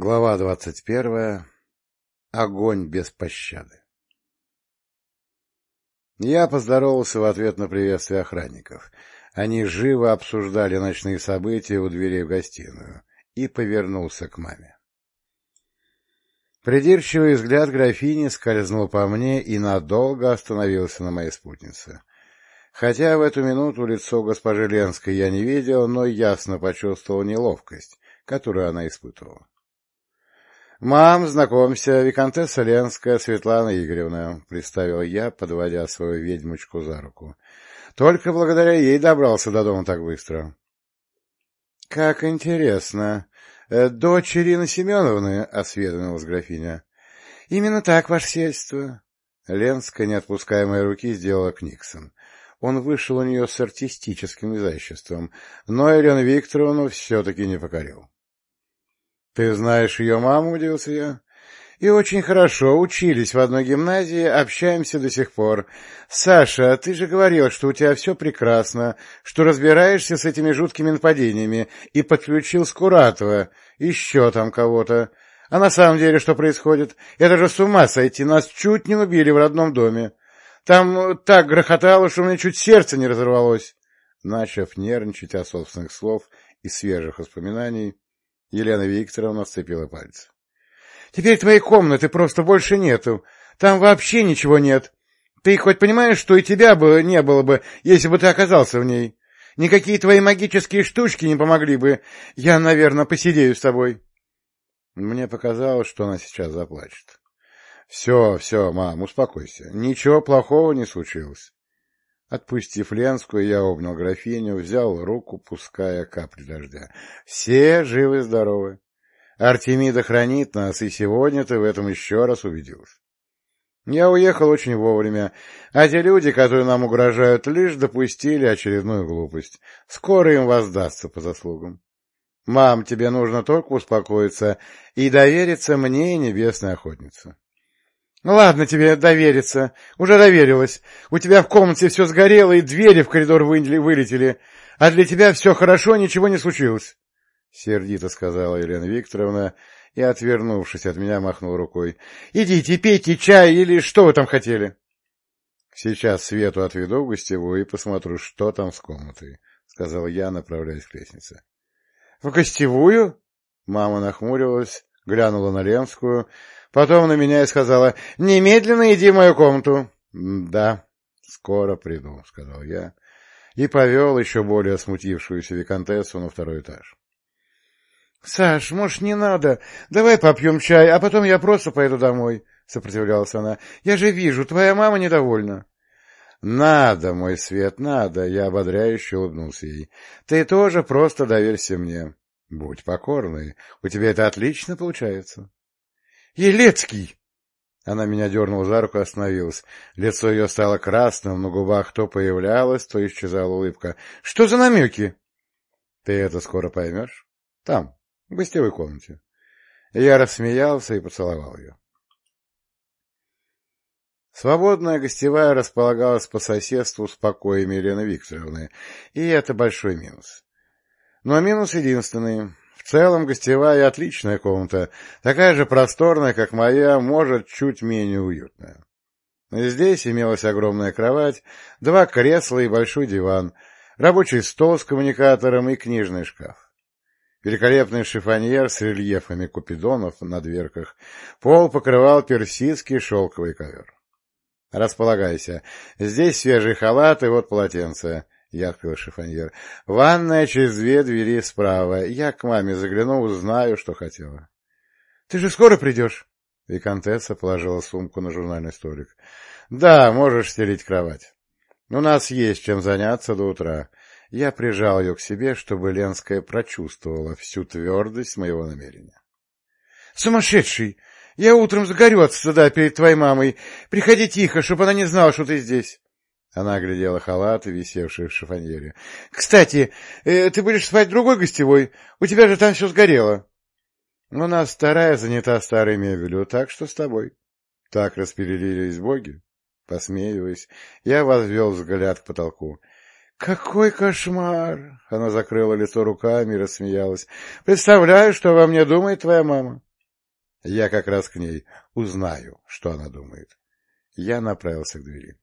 Глава двадцать первая. Огонь без пощады. Я поздоровался в ответ на приветствие охранников. Они живо обсуждали ночные события у двери в гостиную и повернулся к маме. Придирчивый взгляд графини скользнул по мне и надолго остановился на моей спутнице. Хотя в эту минуту лицо госпожи Ленской я не видел, но ясно почувствовал неловкость, которую она испытывала. — Мам, знакомься, виконтесса Ленская Светлана Игоревна, — представил я, подводя свою ведьмочку за руку. Только благодаря ей добрался до дома так быстро. — Как интересно. Э, дочь Ирины Семеновны, — осведомилась графиня. — Именно так, ваше сельство. Ленская, не отпуская моей руки, сделала Книксон. Он вышел у нее с артистическим изяществом, но Елену Викторовну все-таки не покорил. «Ты знаешь ее маму?» — удивился я. «И очень хорошо, учились в одной гимназии, общаемся до сих пор. Саша, ты же говорил, что у тебя все прекрасно, что разбираешься с этими жуткими нападениями, и подключил Скуратова, еще там кого-то. А на самом деле что происходит? Это же с ума сойти, нас чуть не убили в родном доме. Там так грохотало, что у меня чуть сердце не разорвалось». Начав нервничать от собственных слов и свежих воспоминаний, Елена Викторовна сцепила пальцы. — Теперь твоей комнаты просто больше нету. Там вообще ничего нет. Ты хоть понимаешь, что и тебя бы не было бы, если бы ты оказался в ней? Никакие твои магические штучки не помогли бы. Я, наверное, посидею с тобой. Мне показалось, что она сейчас заплачет. — Все, все, мам, успокойся. Ничего плохого не случилось. Отпустив Ленскую, я обнял графиню, взял руку, пуская капли дождя. Все живы-здоровы. Артемида хранит нас, и сегодня ты в этом еще раз убедился. Я уехал очень вовремя, а те люди, которые нам угрожают, лишь допустили очередную глупость. Скоро им воздастся по заслугам. Мам, тебе нужно только успокоиться и довериться мне, небесной охотнице. Ну ладно тебе довериться. Уже доверилась. У тебя в комнате все сгорело, и двери в коридор вылетели. А для тебя все хорошо, ничего не случилось. Сердито сказала Елена Викторовна и, отвернувшись от меня, махнул рукой. — Идите, пейте чай или что вы там хотели? — Сейчас Свету отведу в гостевую и посмотрю, что там с комнатой, — сказал я, направляясь к лестнице. — В гостевую? Мама нахмурилась, глянула на Ленскую, Потом на меня и сказала, «Немедленно иди в мою комнату». «Да, скоро приду», — сказал я, и повел еще более смутившуюся виконтессу на второй этаж. — Саш, может, не надо? Давай попьем чай, а потом я просто поеду домой, — сопротивлялась она. — Я же вижу, твоя мама недовольна. — Надо, мой свет, надо, — я ободряюще улыбнулся ей. — Ты тоже просто доверься мне. Будь покорной, у тебя это отлично получается. Елецкий! Она меня дернула за руку и остановилась. Лицо ее стало красным, на губах то появлялась, то исчезала улыбка. — Что за намеки? — Ты это скоро поймешь. Там, в гостевой комнате. Я рассмеялся и поцеловал ее. Свободная гостевая располагалась по соседству с покоями Елены Викторовны, и это большой минус. Но минус единственный целом гостевая отличная комната, такая же просторная, как моя, может, чуть менее уютная. Здесь имелась огромная кровать, два кресла и большой диван, рабочий стол с коммуникатором и книжный шкаф. Великолепный шифоньер с рельефами купидонов на дверках. Пол покрывал персидский шелковый ковер. Располагайся. Здесь свежий халат и вот полотенце. Я открыл шифоньер. «Ванная через две двери справа. Я к маме загляну, узнаю, что хотела». «Ты же скоро придешь?» Викантесса положила сумку на журнальный столик. «Да, можешь стелить кровать. У нас есть чем заняться до утра». Я прижал ее к себе, чтобы Ленская прочувствовала всю твердость моего намерения. «Сумасшедший! Я утром загорю от стыда перед твоей мамой. Приходи тихо, чтобы она не знала, что ты здесь». Она оглядела халаты, висевшие в шифоньере. — Кстати, э, ты будешь спать в другой гостевой? У тебя же там все сгорело. — У нас вторая занята старой мебелью, так что с тобой. Так распределились боги. Посмеиваясь, я возвел взгляд к потолку. — Какой кошмар! — она закрыла лицо руками и рассмеялась. — Представляю, что во мне думает твоя мама. Я как раз к ней узнаю, что она думает. Я направился к двери.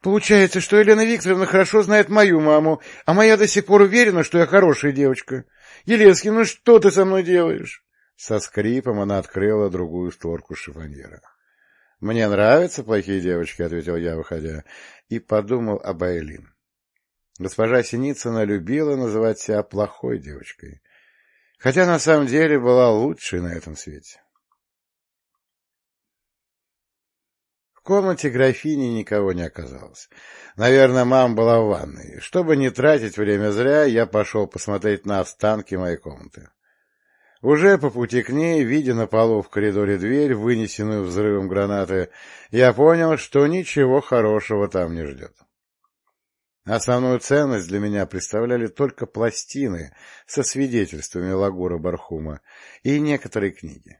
Получается, что Елена Викторовна хорошо знает мою маму, а моя до сих пор уверена, что я хорошая девочка. Еленский, ну что ты со мной делаешь? Со скрипом она открыла другую створку шифоньера. — Мне нравятся плохие девочки, — ответил я, выходя, и подумал об Айлин. Госпожа Синицына любила называть себя плохой девочкой, хотя на самом деле была лучшей на этом свете. Комнате графини никого не оказалось. Наверное, мама была в ванной. Чтобы не тратить время зря, я пошел посмотреть на останки моей комнаты. Уже по пути к ней, видя на полу в коридоре дверь, вынесенную взрывом гранаты, я понял, что ничего хорошего там не ждет. Основную ценность для меня представляли только пластины со свидетельствами Лагура Бархума и некоторые книги.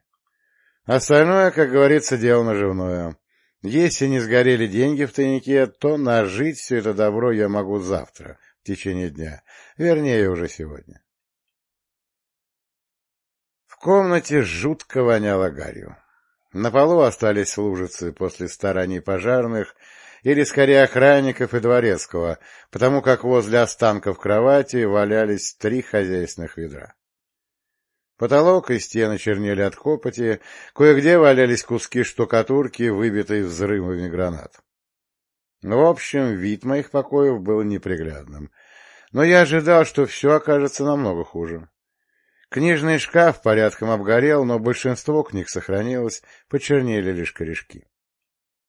Остальное, как говорится, дело наживное. Если не сгорели деньги в тайнике, то нажить все это добро я могу завтра, в течение дня, вернее, уже сегодня. В комнате жутко воняло гарью. На полу остались лужицы после стараний пожарных, или скорее охранников и дворецкого, потому как возле останков кровати валялись три хозяйственных ведра. Потолок и стены чернели от копоти, кое-где валялись куски штукатурки, выбитые взрывами гранат. В общем, вид моих покоев был неприглядным, но я ожидал, что все окажется намного хуже. Книжный шкаф порядком обгорел, но большинство книг сохранилось, почернели лишь корешки.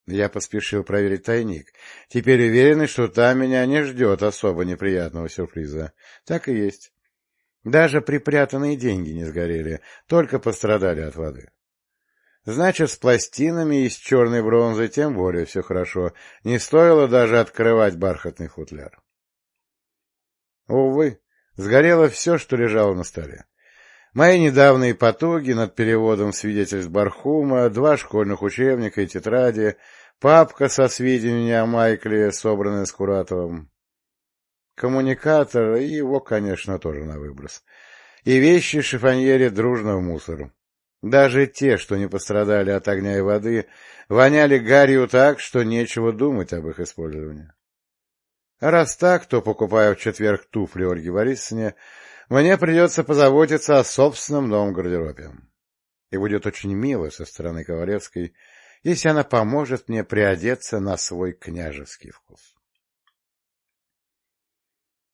Я поспешил проверить тайник. Теперь уверенный, что там меня не ждет особо неприятного сюрприза. Так и есть. Даже припрятанные деньги не сгорели, только пострадали от воды. Значит, с пластинами из черной бронзы тем более все хорошо. Не стоило даже открывать бархатный футляр. Увы, сгорело все, что лежало на столе. Мои недавние потуги над переводом свидетельств Бархума, два школьных учебника и тетради, папка со сведениями о Майкле, собранная с Куратовым, коммуникатор и его, конечно, тоже на выброс, и вещи шифоньере дружно в мусор. Даже те, что не пострадали от огня и воды, воняли гарью так, что нечего думать об их использовании. Раз так, то, покупая в четверг туфли Ольге Борисовне, мне придется позаботиться о собственном новом гардеробе. И будет очень мило со стороны Ковалевской, если она поможет мне приодеться на свой княжеский вкус.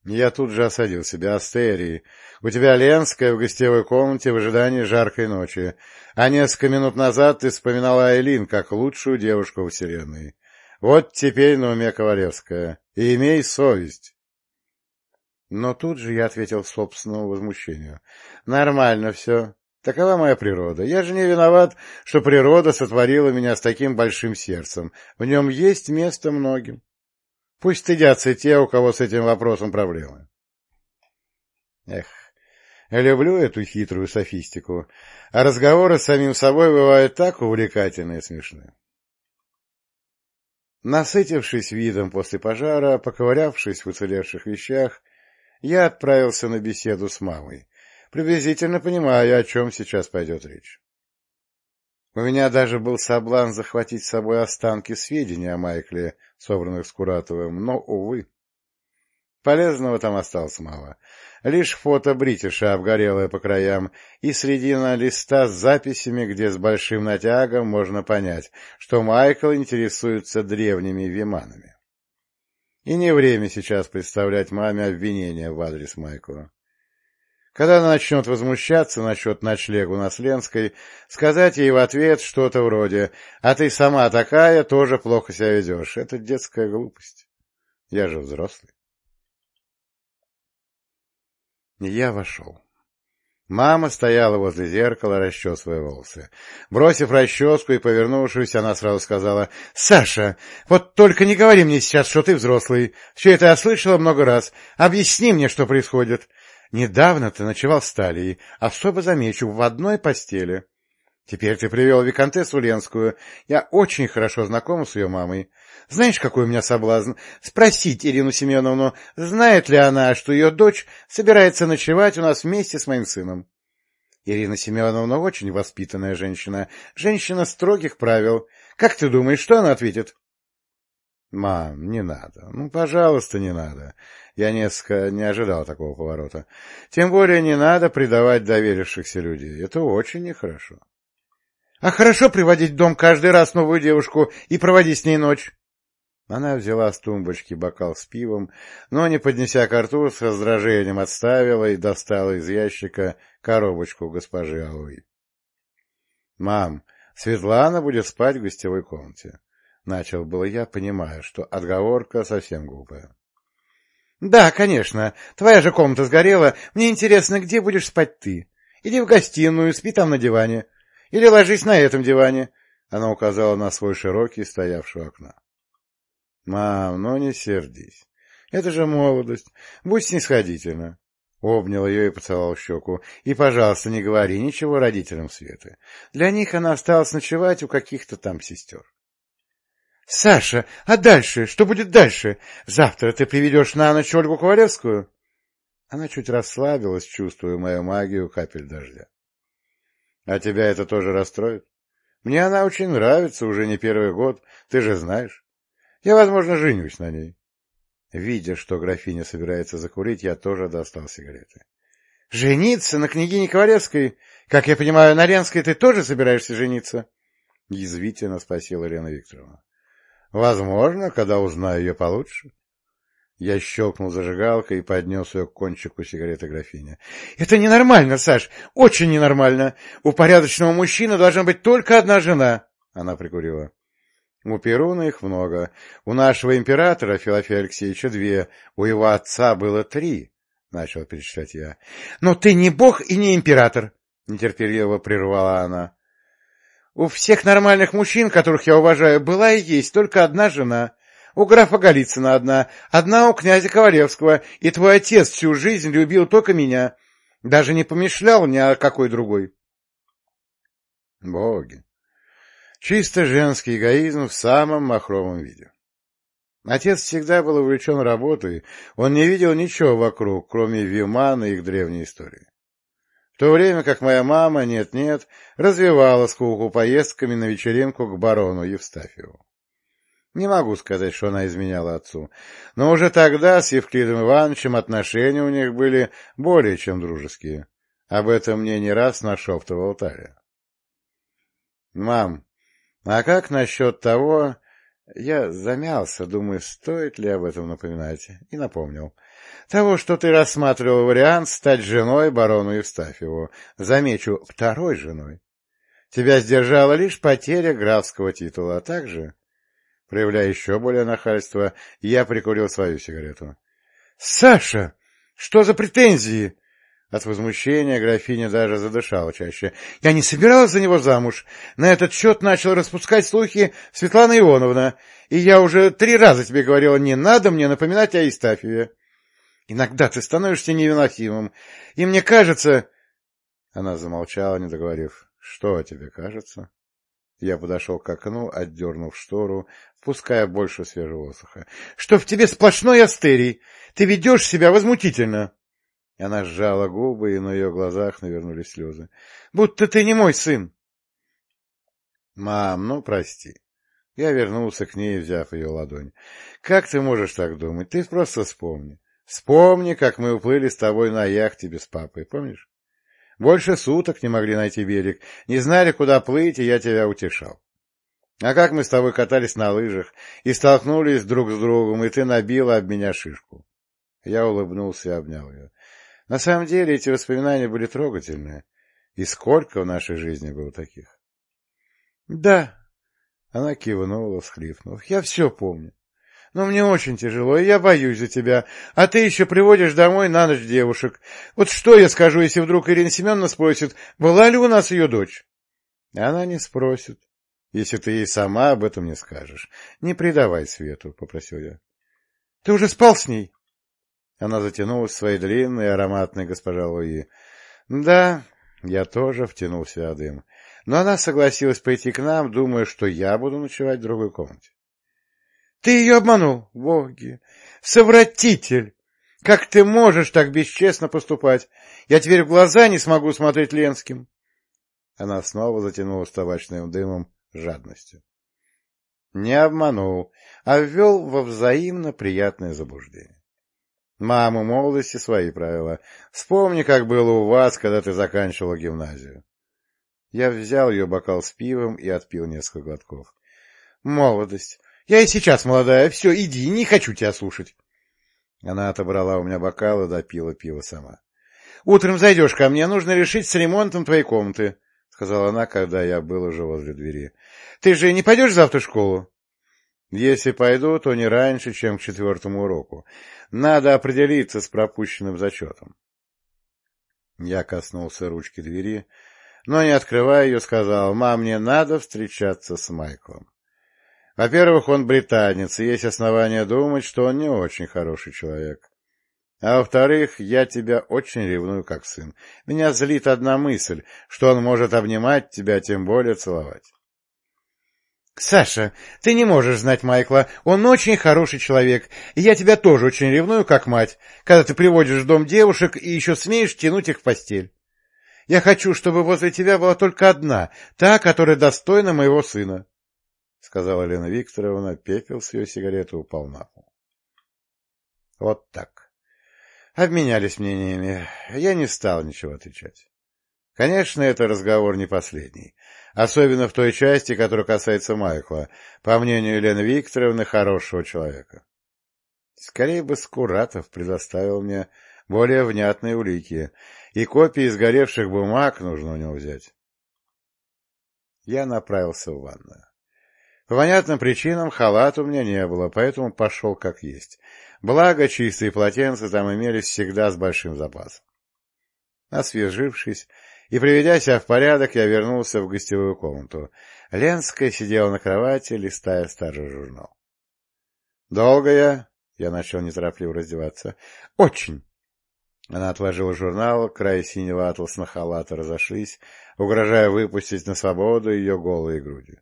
Я тут же осадил себя. Астерии, у тебя Ленская в гостевой комнате в ожидании жаркой ночи, а несколько минут назад ты вспоминала Айлин как лучшую девушку в вселенной. Вот теперь на уме Ковалевская. И имей совесть. Но тут же я ответил собственному возмущению. Нормально все. Такова моя природа. Я же не виноват, что природа сотворила меня с таким большим сердцем. В нем есть место многим. Пусть стыдятся те, у кого с этим вопросом проблемы. Эх, люблю эту хитрую софистику, а разговоры с самим собой бывают так увлекательные и смешные. Насытившись видом после пожара, поковырявшись в уцелевших вещах, я отправился на беседу с мамой, приблизительно понимая, о чем сейчас пойдет речь. У меня даже был соблазн захватить с собой останки сведений о Майкле, собранных Скуратовым, но, увы. Полезного там осталось мало. Лишь фото Бритиша, обгорелое по краям, и средина листа с записями, где с большим натягом можно понять, что Майкл интересуется древними виманами. И не время сейчас представлять маме обвинения в адрес Майкла. Когда она начнет возмущаться насчет ночлегу на Сленской, сказать ей в ответ что-то вроде «А ты сама такая, тоже плохо себя ведешь». Это детская глупость. Я же взрослый. Я вошел. Мама стояла возле зеркала, расчесывая волосы. Бросив расческу и повернувшись, она сразу сказала, — Саша, вот только не говори мне сейчас, что ты взрослый. Все это я слышала много раз. Объясни мне, что происходит. Недавно ты ночевал с Талией, особо замечу, в одной постели. Теперь ты привел Викантессу Ленскую. Я очень хорошо знакома с ее мамой. Знаешь, какой у меня соблазн? Спросить Ирину Семеновну, знает ли она, что ее дочь собирается ночевать у нас вместе с моим сыном. Ирина Семеновна очень воспитанная женщина, женщина строгих правил. Как ты думаешь, что она ответит? — Мам, не надо. Ну, пожалуйста, не надо. Я несколько не ожидал такого поворота. Тем более не надо предавать доверившихся людей. Это очень нехорошо. — А хорошо приводить в дом каждый раз новую девушку и проводить с ней ночь? Она взяла с тумбочки бокал с пивом, но, не поднеся ко рту, с раздражением отставила и достала из ящика коробочку госпожи Аой. — Мам, Светлана будет спать в гостевой комнате. Начал было я, понимая, что отговорка совсем глупая. — Да, конечно. Твоя же комната сгорела. Мне интересно, где будешь спать ты? Иди в гостиную, спи там на диване. Или ложись на этом диване. Она указала на свой широкий, стоявший у окна. «Мам, ну не сердись. Это же молодость. Будь снисходительна». Обнял ее и поцеловал щеку. «И, пожалуйста, не говори ничего родителям Светы. Для них она осталась ночевать у каких-то там сестер». «Саша, а дальше? Что будет дальше? Завтра ты приведешь на ночь Ольгу Ковалевскую?» Она чуть расслабилась, чувствуя мою магию капель дождя. «А тебя это тоже расстроит? Мне она очень нравится уже не первый год, ты же знаешь. Я, возможно, женюсь на ней. Видя, что графиня собирается закурить, я тоже достал сигареты. — Жениться на княгине Ковалевской? Как я понимаю, на Ленской ты тоже собираешься жениться? — язвительно спросила Елена Викторовна. — Возможно, когда узнаю ее получше. Я щелкнул зажигалкой и поднес ее к кончику сигареты графиня. — Это ненормально, Саш, очень ненормально. У порядочного мужчины должна быть только одна жена. Она прикурила. У Перуна их много. У нашего императора Филофея Алексеевича две, у его отца было три, — начал перечислять я. — Но ты не бог и не император, — нетерпеливо прервала она. — У всех нормальных мужчин, которых я уважаю, была и есть только одна жена. У графа Голицына одна, одна у князя Ковалевского, и твой отец всю жизнь любил только меня. Даже не помышлял ни о какой другой. Боги! Чисто женский эгоизм в самом махровом виде. Отец всегда был увлечен работой, он не видел ничего вокруг, кроме Вимана и их древней истории. В то время как моя мама, нет-нет, развивала скуку поездками на вечеринку к барону Евстафьеву. Не могу сказать, что она изменяла отцу, но уже тогда с Евклидом Ивановичем отношения у них были более чем дружеские. Об этом мне не раз нашептывал Таля. — Мам, а как насчет того... Я замялся, думаю, стоит ли об этом напоминать, и напомнил. Того, что ты рассматривал вариант стать женой барону Евстафьеву. Замечу, второй женой. Тебя сдержала лишь потеря графского титула, а также... Проявляя еще более нахальство, я прикурил свою сигарету. — Саша, что за претензии? От возмущения графиня даже задышала чаще. «Я не собиралась за него замуж. На этот счет начал распускать слухи Светлана Ионовна. И я уже три раза тебе говорила, не надо мне напоминать о Истафьеве. Иногда ты становишься невыносимым. И мне кажется...» Она замолчала, не договорив. «Что тебе кажется?» Я подошел к окну, отдернув штору, впуская больше свежего воздуха. — Что в тебе сплошной астерий! Ты ведешь себя возмутительно! Она сжала губы, и на ее глазах навернулись слезы. — Будто ты не мой сын. — Мам, ну прости. Я вернулся к ней, взяв ее ладонь. — Как ты можешь так думать? Ты просто вспомни. Вспомни, как мы уплыли с тобой на яхте без папы, помнишь? Больше суток не могли найти берег, не знали, куда плыть, и я тебя утешал. А как мы с тобой катались на лыжах и столкнулись друг с другом, и ты набила об меня шишку. Я улыбнулся и обнял ее. На самом деле эти воспоминания были трогательные. И сколько в нашей жизни было таких? — Да. Она кивнула, всхлипнув. — Я все помню. Но мне очень тяжело, и я боюсь за тебя. А ты еще приводишь домой на ночь девушек. Вот что я скажу, если вдруг Ирина Семеновна спросит, была ли у нас ее дочь? Она не спросит, если ты ей сама об этом не скажешь. Не предавай Свету, — попросил я. — Ты уже спал с ней? Она затянулась своей длинной ароматной госпожа Луи. Да, я тоже втянул в дым. Но она согласилась пойти к нам, думая, что я буду ночевать в другой комнате. — Ты ее обманул, боги! Совратитель! Как ты можешь так бесчестно поступать? Я теперь в глаза не смогу смотреть Ленским. Она снова затянулась табачным дымом жадностью. Не обманул, а ввел во взаимно приятное заблуждение. Мама молодости свои правила. Вспомни, как было у вас, когда ты заканчивала гимназию. Я взял ее бокал с пивом и отпил несколько глотков. Молодость. Я и сейчас молодая. Все, иди, не хочу тебя слушать. Она отобрала у меня бокал и допила пиво сама. — Утром зайдешь ко мне, нужно решить с ремонтом твоей комнаты, — сказала она, когда я был уже возле двери. — Ты же не пойдешь завтра в школу? — Если пойду, то не раньше, чем к четвертому уроку. Надо определиться с пропущенным зачетом. Я коснулся ручки двери, но, не открывая ее, сказал, «Мам, мне надо встречаться с Майклом». Во-первых, он британец, и есть основания думать, что он не очень хороший человек. А во-вторых, я тебя очень ревную как сын. Меня злит одна мысль, что он может обнимать тебя, тем более целовать. — Саша, ты не можешь знать Майкла. Он очень хороший человек, и я тебя тоже очень ревную как мать, когда ты приводишь в дом девушек и еще смеешь тянуть их в постель. Я хочу, чтобы возле тебя была только одна, та, которая достойна моего сына. — сказала Лена Викторовна. Пепел с ее сигареты упал на пол. Вот так. Обменялись мнениями. Я не стал ничего отвечать. Конечно, это разговор не последний. Особенно в той части, которая касается Майкла, по мнению Елены Викторовны, хорошего человека. Скорее бы Скуратов предоставил мне более внятные улики, и копии сгоревших бумаг нужно у него взять. Я направился в ванную. По понятным причинам халат у меня не было, поэтому пошел как есть. Благо, чистые полотенца там имелись всегда с большим запасом. Освежившись и приведя себя в порядок, я вернулся в гостевую комнату. Ленская сидела на кровати, листая старый журнал. — Долго я? — я начал неторопливо раздеваться. — Очень. Она отложила журнал, край синего атласного халата разошлись, угрожая выпустить на свободу ее голые груди.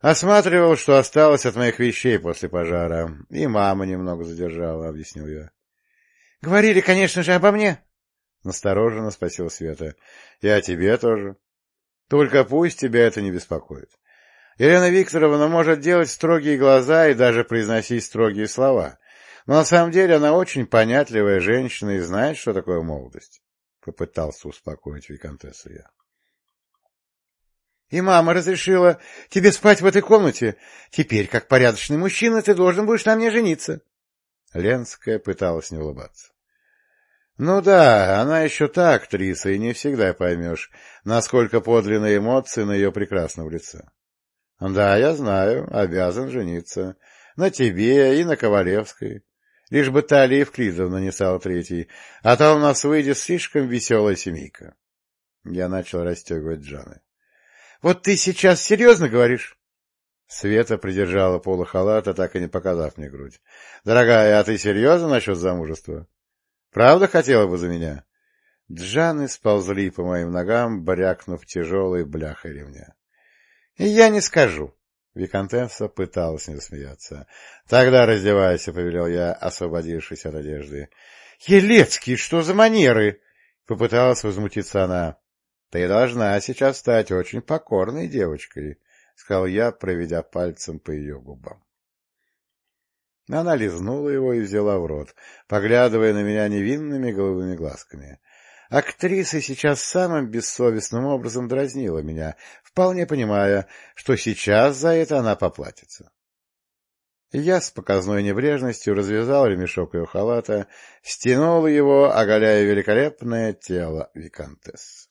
Осматривал, что осталось от моих вещей после пожара. И мама немного задержала, — объяснил я. — Говорили, конечно же, обо мне. — настороженно спросила Света. — И о тебе тоже. Только пусть тебя это не беспокоит. Елена Викторовна может делать строгие глаза и даже произносить строгие слова. Но на самом деле она очень понятливая женщина и знает, что такое молодость. Попытался успокоить Викантессу я. И мама разрешила тебе спать в этой комнате. Теперь, как порядочный мужчина, ты должен будешь на мне жениться. Ленская пыталась не улыбаться. Ну да, она еще та актриса, и не всегда поймешь, насколько подлинные эмоции на ее прекрасном лице. Да, я знаю, обязан жениться. На тебе и на Ковалевской. Лишь бы Талия Евклидовна не стала третьей, а то у нас выйдет слишком веселая семейка. Я начал расстегивать Джаны. Вот ты сейчас серьезно говоришь? Света придержала полу халата, так и не показав мне грудь. — Дорогая, а ты серьезно насчет замужества? Правда хотела бы за меня? Джаны сползли по моим ногам, брякнув тяжелой бляхой ремня. — Я не скажу. Викантесса пыталась не засмеяться. — Тогда раздевайся, — повелел я, освободившись от одежды. — Елецкий, что за манеры? — попыталась возмутиться она. — Ты должна сейчас стать очень покорной девочкой, — сказал я, проведя пальцем по ее губам. Она лизнула его и взяла в рот, поглядывая на меня невинными голубыми глазками. Актриса сейчас самым бессовестным образом дразнила меня, вполне понимая, что сейчас за это она поплатится. Я с показной небрежностью развязал ремешок ее халата, стянул его, оголяя великолепное тело виконтессы.